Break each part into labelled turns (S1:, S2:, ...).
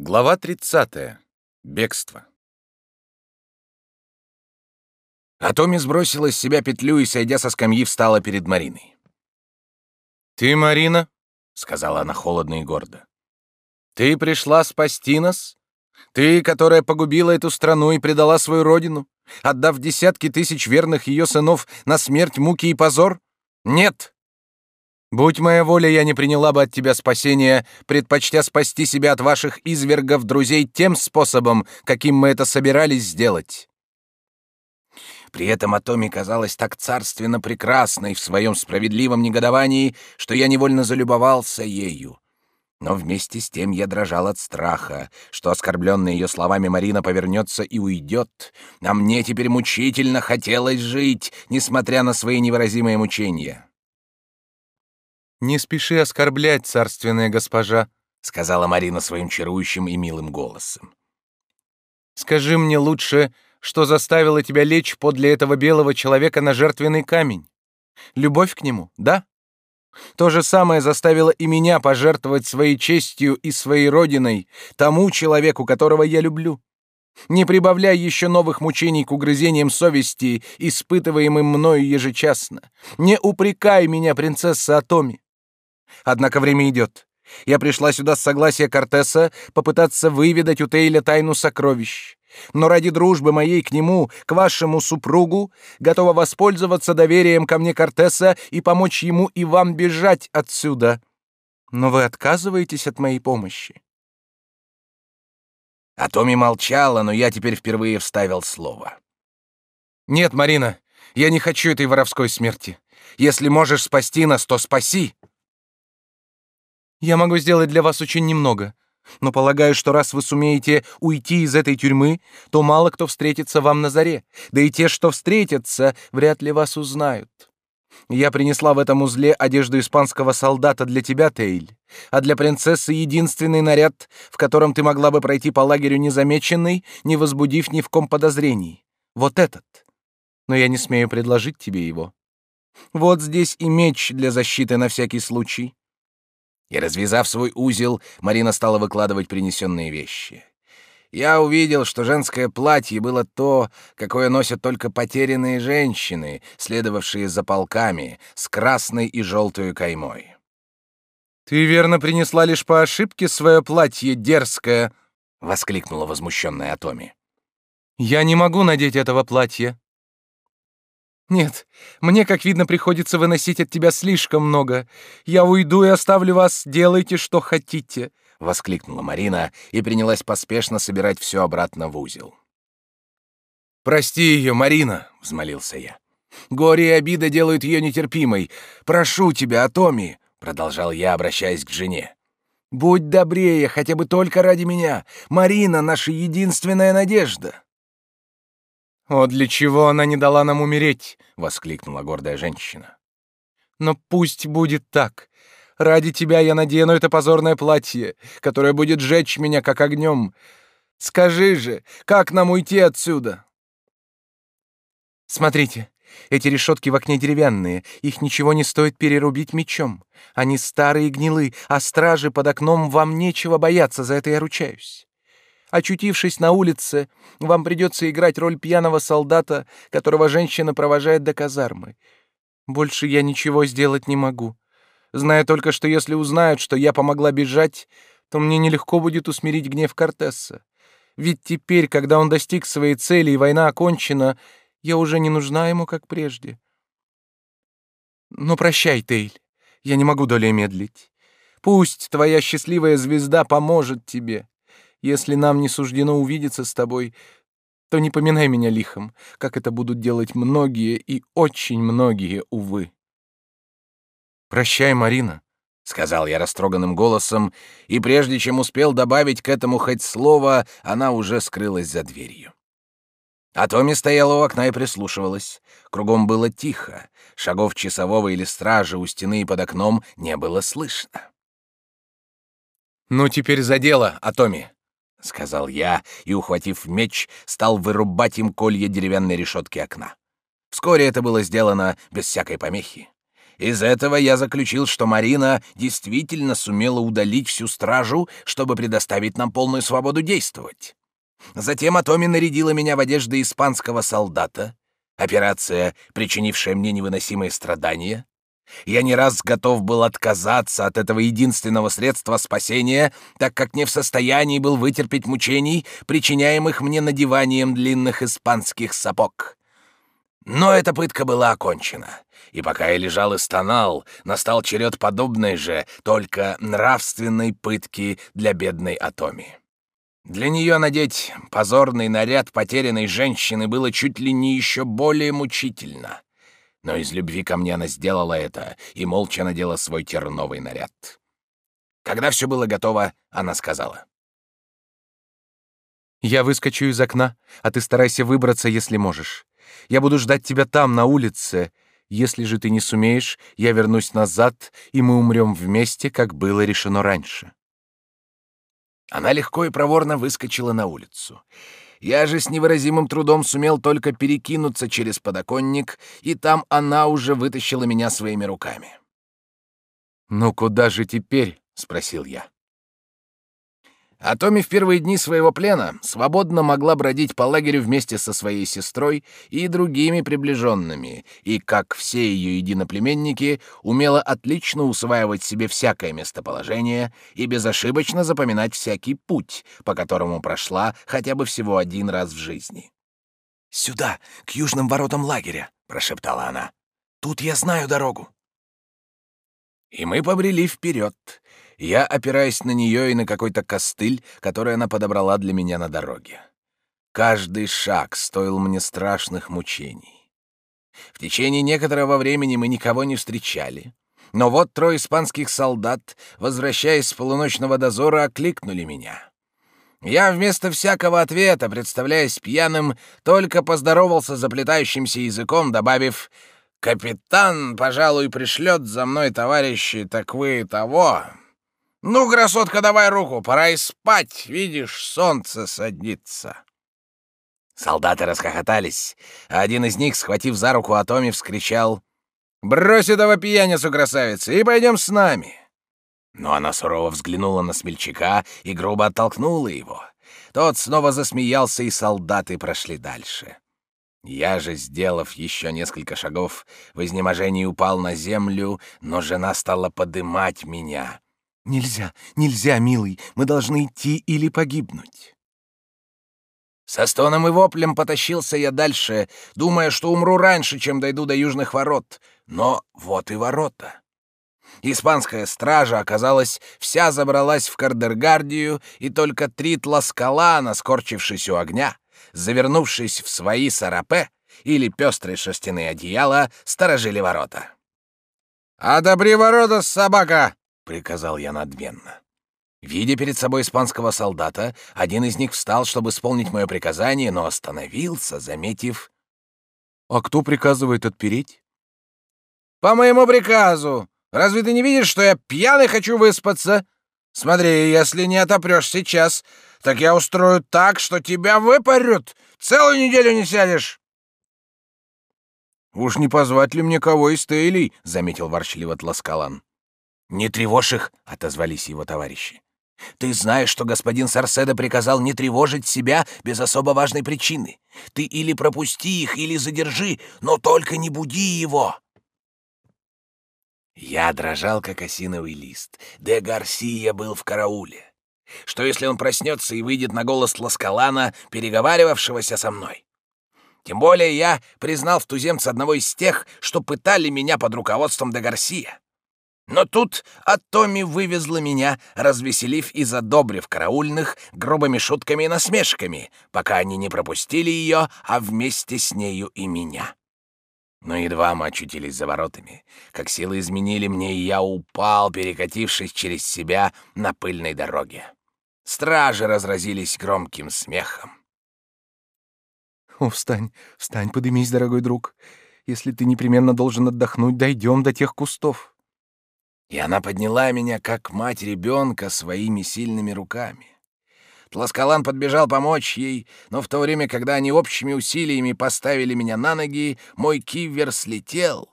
S1: Глава 30. Бегство. А Томми сбросила с себя петлю и, сойдя со скамьи, встала перед Мариной. «Ты, Марина?» — сказала она холодно и гордо. «Ты пришла спасти нас? Ты, которая погубила эту страну и предала свою родину, отдав десятки тысяч верных ее сынов на смерть, муки и позор? Нет! Будь моя воля, я не приняла бы от тебя спасения, предпочтя спасти себя от ваших извергов друзей тем способом, каким мы это собирались сделать. При этом Атоми казалась так царственно прекрасной в своем справедливом негодовании, что я невольно залюбовался ею. Но вместе с тем я дрожал от страха, что оскорбленная ее словами Марина повернется и уйдет, а мне теперь мучительно хотелось жить, несмотря на свои невыразимые мучения. «Не спеши оскорблять, царственная госпожа», — сказала Марина своим чарующим и милым голосом. «Скажи мне лучше, что заставило тебя лечь подле этого белого человека на жертвенный камень? Любовь к нему, да? То же самое заставило и меня пожертвовать своей честью и своей родиной тому человеку, которого я люблю. Не прибавляй еще новых мучений к угрызениям совести, испытываемым мною ежечасно. Не упрекай меня, принцесса Атоми. Однако время идет. Я пришла сюда с согласия Кортеса попытаться выведать у Тейля тайну сокровищ. Но ради дружбы моей к нему, к вашему супругу, готова воспользоваться доверием ко мне Кортеса и помочь ему и вам бежать отсюда. Но вы отказываетесь от моей помощи. А Томи молчала, но я теперь впервые вставил слово. Нет, Марина, я не хочу этой воровской смерти. Если можешь спасти нас, то спаси. Я могу сделать для вас очень немного, но полагаю, что раз вы сумеете уйти из этой тюрьмы, то мало кто встретится вам на заре, да и те, что встретятся, вряд ли вас узнают. Я принесла в этом узле одежду испанского солдата для тебя, Тейль, а для принцессы единственный наряд, в котором ты могла бы пройти по лагерю незамеченной, не возбудив ни в ком подозрений. Вот этот. Но я не смею предложить тебе его. Вот здесь и меч для защиты на всякий случай. И развязав свой узел, Марина стала выкладывать принесенные вещи. Я увидел, что женское платье было то, какое носят только потерянные женщины, следовавшие за полками, с красной и желтой каймой. «Ты верно принесла лишь по ошибке свое платье дерзкое!» — воскликнула возмущенная Атоми. «Я не могу надеть этого платья. Нет, мне, как видно, приходится выносить от тебя слишком много. Я уйду и оставлю вас, делайте, что хотите, воскликнула Марина и принялась поспешно собирать все обратно в узел. Прости ее, Марина, взмолился я. Горе и обида делают ее нетерпимой. Прошу тебя, Атоми, продолжал я, обращаясь к жене. Будь добрее, хотя бы только ради меня. Марина наша единственная надежда. «О, для чего она не дала нам умереть?» — воскликнула гордая женщина. «Но пусть будет так. Ради тебя я надену это позорное платье, которое будет жечь меня, как огнем. Скажи же, как нам уйти отсюда?» «Смотрите, эти решетки в окне деревянные, их ничего не стоит перерубить мечом. Они старые и гнилы, а стражи под окном вам нечего бояться, за это я ручаюсь. Очутившись на улице, вам придется играть роль пьяного солдата, которого женщина провожает до казармы. Больше я ничего сделать не могу. Зная только, что если узнают, что я помогла бежать, то мне нелегко будет усмирить гнев Кортеса. Ведь теперь, когда он достиг своей цели и война окончена, я уже не нужна ему, как прежде. Но прощай, Тейль, я не могу долей медлить. Пусть твоя счастливая звезда поможет тебе. Если нам не суждено увидеться с тобой, то не поминай меня лихом, как это будут делать многие и очень многие, увы. Прощай, Марина, сказал я растроганным голосом, и прежде чем успел добавить к этому хоть слово, она уже скрылась за дверью. А Томи стояла у окна и прислушивалась. Кругом было тихо. Шагов часового или стража у стены и под окном не было слышно. «Ну, теперь за дело, Атоми!» — сказал я и, ухватив меч, стал вырубать им колья деревянной решетки окна. Вскоре это было сделано без всякой помехи. Из этого я заключил, что Марина действительно сумела удалить всю стражу, чтобы предоставить нам полную свободу действовать. Затем Атоми нарядила меня в одежды испанского солдата, операция, причинившая мне невыносимые страдания. Я не раз готов был отказаться от этого единственного средства спасения, так как не в состоянии был вытерпеть мучений, причиняемых мне надеванием длинных испанских сапог. Но эта пытка была окончена, и пока я лежал и стонал, настал черед подобной же, только нравственной пытки для бедной Атоми. Для нее надеть позорный наряд потерянной женщины было чуть ли не еще более мучительно. Но из любви ко мне она сделала это и молча надела свой терновый наряд. Когда все было готово, она сказала.
S2: «Я выскочу из окна, а ты старайся выбраться, если можешь. Я буду ждать тебя там, на улице. Если же ты не сумеешь, я вернусь назад, и мы умрем вместе, как было решено раньше».
S1: Она легко и проворно выскочила на улицу. Я же с невыразимым трудом сумел только перекинуться через подоконник, и там она уже вытащила меня своими руками.
S2: «Ну куда же теперь?» — спросил я.
S1: А Томи в первые дни своего плена свободно могла бродить по лагерю вместе со своей сестрой и другими приближенными, и, как все ее единоплеменники, умела отлично усваивать себе всякое местоположение и безошибочно запоминать всякий путь, по которому прошла хотя бы всего один раз в жизни. «Сюда, к южным воротам лагеря», — прошептала она. «Тут я знаю дорогу». И мы побрели вперед, я опираясь на нее и на какой-то костыль, который она подобрала для меня на дороге. Каждый шаг стоил мне страшных мучений. В течение некоторого времени мы никого не встречали. Но вот трое испанских солдат, возвращаясь с полуночного дозора, окликнули меня. Я вместо всякого ответа, представляясь пьяным, только поздоровался заплетающимся языком, добавив «Капитан, пожалуй, пришлет за мной товарищи, так вы того, «Ну, красотка, давай руку, пора и спать, видишь, солнце садится». Солдаты расхохотались, а один из них, схватив за руку Атоми, вскричал «Брось этого пьяницу, красавица, и пойдем с нами». Но она сурово взглянула на смельчака и грубо оттолкнула его. Тот снова засмеялся, и солдаты прошли дальше. Я же, сделав еще несколько шагов, в изнеможении упал на землю, но жена стала подымать меня.
S2: «Нельзя, нельзя, милый, мы должны идти или погибнуть».
S1: Со стоном и воплем потащился я дальше, думая, что умру раньше, чем дойду до южных ворот. Но вот и ворота. Испанская стража, оказалось, вся забралась в Кардергардию, и только три тласкалана, скорчившись у огня, завернувшись в свои сарапе или пестрые шерстяные одеяла, сторожили ворота. «Одобри ворота, собака!» приказал я надменно. Видя перед собой испанского солдата, один из них встал, чтобы исполнить мое приказание, но остановился, заметив...
S2: «А кто приказывает отпереть?»
S1: «По моему приказу! Разве ты не видишь, что я пьяный хочу выспаться? Смотри, если не отопрешь сейчас, так я устрою так, что тебя выпарют! Целую неделю не сядешь!»
S2: «Уж не позвать ли мне кого из Тейлей?» — заметил ворчливо Тласкалан.
S1: «Не тревожь их», — отозвались его товарищи. «Ты знаешь, что господин Сарседа приказал не тревожить себя без особо важной причины. Ты или пропусти их, или задержи, но только не буди его». Я дрожал, как осиновый лист. Де Гарсия был в карауле. Что, если он проснется и выйдет на голос Ласкалана, переговаривавшегося со мной? Тем более я признал в туземце одного из тех, что пытали меня под руководством Де Гарсия. Но тут Атоми вывезла меня, развеселив и задобрив караульных грубыми шутками и насмешками, пока они не пропустили ее, а вместе с нею и меня. Но едва мы очутились за воротами, как силы изменили мне, и я упал, перекатившись через себя на пыльной дороге. Стражи разразились громким смехом.
S2: «О, встань, встань, подымись, дорогой друг. Если ты непременно должен отдохнуть, дойдем до тех кустов».
S1: И она подняла меня, как мать ребенка, своими сильными руками. Тласкалан подбежал помочь ей, но в то время, когда они общими усилиями поставили меня на ноги, мой кивер слетел.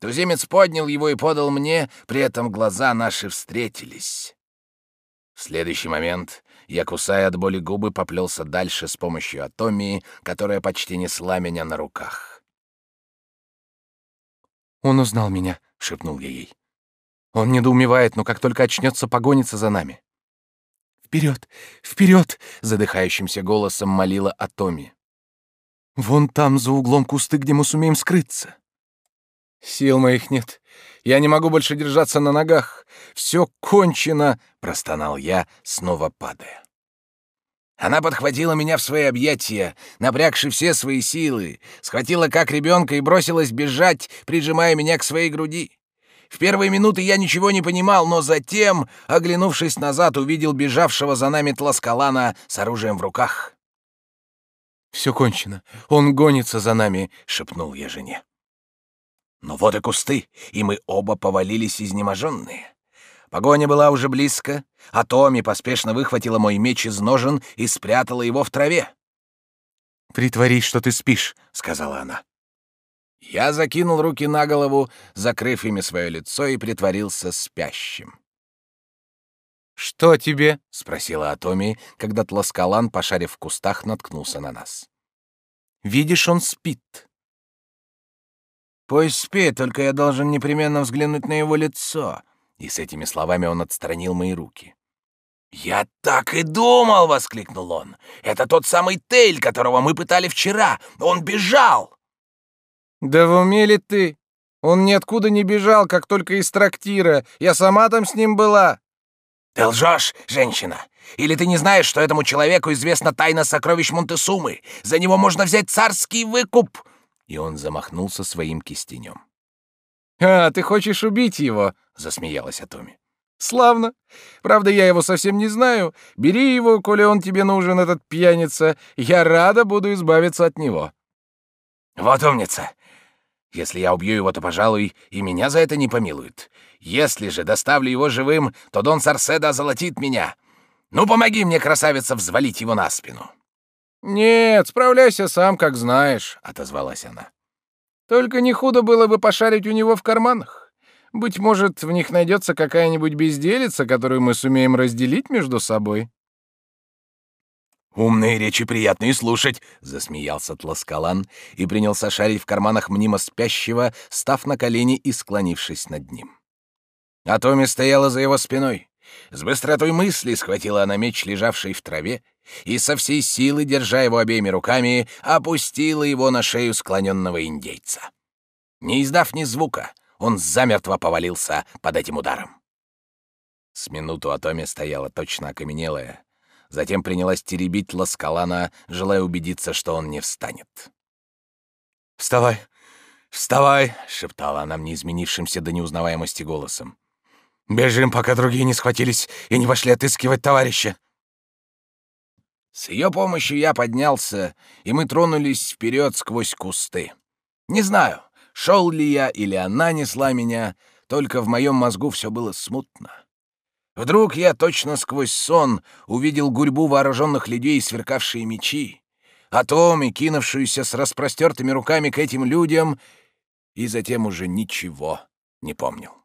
S1: Туземец поднял его и подал мне, при этом глаза наши встретились. В следующий момент я, кусая от боли губы, поплелся дальше с помощью атомии, которая почти несла меня на руках.
S2: «Он узнал меня», — шепнул я ей. «Он недоумевает, но как только очнется, погонится за нами». «Вперед! Вперед!» — задыхающимся голосом молила Атоми. «Вон там, за углом кусты, где мы сумеем скрыться».
S1: «Сил моих нет. Я не могу больше держаться на ногах. Все кончено!» — простонал я, снова падая. Она подхватила меня в свои объятия, напрягши все свои силы, схватила как ребенка и бросилась бежать, прижимая меня к своей груди. В первые минуты я ничего не понимал, но затем, оглянувшись назад, увидел бежавшего за нами Тласкалана с оружием в руках.
S2: «Все кончено. Он гонится за нами», — шепнул я жене.
S1: Но вот и кусты, и мы оба повалились изнеможенные. Погоня была уже близко, а Томи поспешно выхватила мой меч из ножен и спрятала его в траве.
S2: «Притворись, что ты спишь», — сказала она.
S1: Я закинул руки на голову, закрыв ими свое лицо, и притворился спящим.
S2: «Что тебе?»
S1: — спросила Атоми, когда Тласкалан, пошарив в кустах, наткнулся на нас.
S2: «Видишь, он спит».
S1: «Пусть спит, только я должен непременно взглянуть на его лицо». И с этими словами он отстранил мои руки. «Я так и думал!» — воскликнул он. «Это тот самый Тейль, которого мы пытали вчера! Он бежал!»
S2: «Да в уме ли ты? Он ниоткуда не бежал, как только из трактира. Я сама там с ним была».
S1: «Ты лжешь, женщина! Или ты не знаешь, что этому человеку известна тайна сокровищ Монтесумы? За него можно взять царский выкуп!» и он замахнулся своим кистенем.
S2: «А, ты хочешь убить его?» — засмеялась Атоми. «Славно. Правда, я его совсем не знаю. Бери его, коли он тебе нужен, этот пьяница. Я рада буду избавиться от него».
S1: «Вот умница. Если я убью его, то, пожалуй, и меня за это не помилуют. Если же доставлю его живым, то Дон Сарседа озолотит меня. Ну, помоги мне, красавица, взвалить его на спину».
S2: «Нет, справляйся сам, как знаешь», — отозвалась она. «Только не худо было бы пошарить у него в карманах. Быть может, в них найдется какая-нибудь безделица, которую мы сумеем разделить между собой».
S1: «Умные речи приятные слушать», — засмеялся Тласкалан и принялся шарить в карманах мнимо спящего, став на колени и склонившись над ним. А Томи стояла за его спиной. С быстротой мысли схватила она меч, лежавший в траве, и со всей силы, держа его обеими руками, опустила его на шею склоненного индейца. Не издав ни звука, он замертво повалился под этим ударом. С минуту Атоми стояла точно окаменелая, затем принялась теребить Ласкалана, желая убедиться, что он не встанет. «Вставай! Вставай!» — шептала она мне изменившимся до неузнаваемости голосом. «Бежим, пока другие не схватились и не пошли отыскивать товарища!» С ее помощью я поднялся, и мы тронулись вперед сквозь кусты. Не знаю, шел ли я или она несла меня, только в моем мозгу все было смутно. Вдруг я точно сквозь сон увидел гурьбу вооруженных людей, сверкавшие мечи, а Томи, кинувшуюся с распростертыми руками к этим людям, и затем уже ничего не помнил.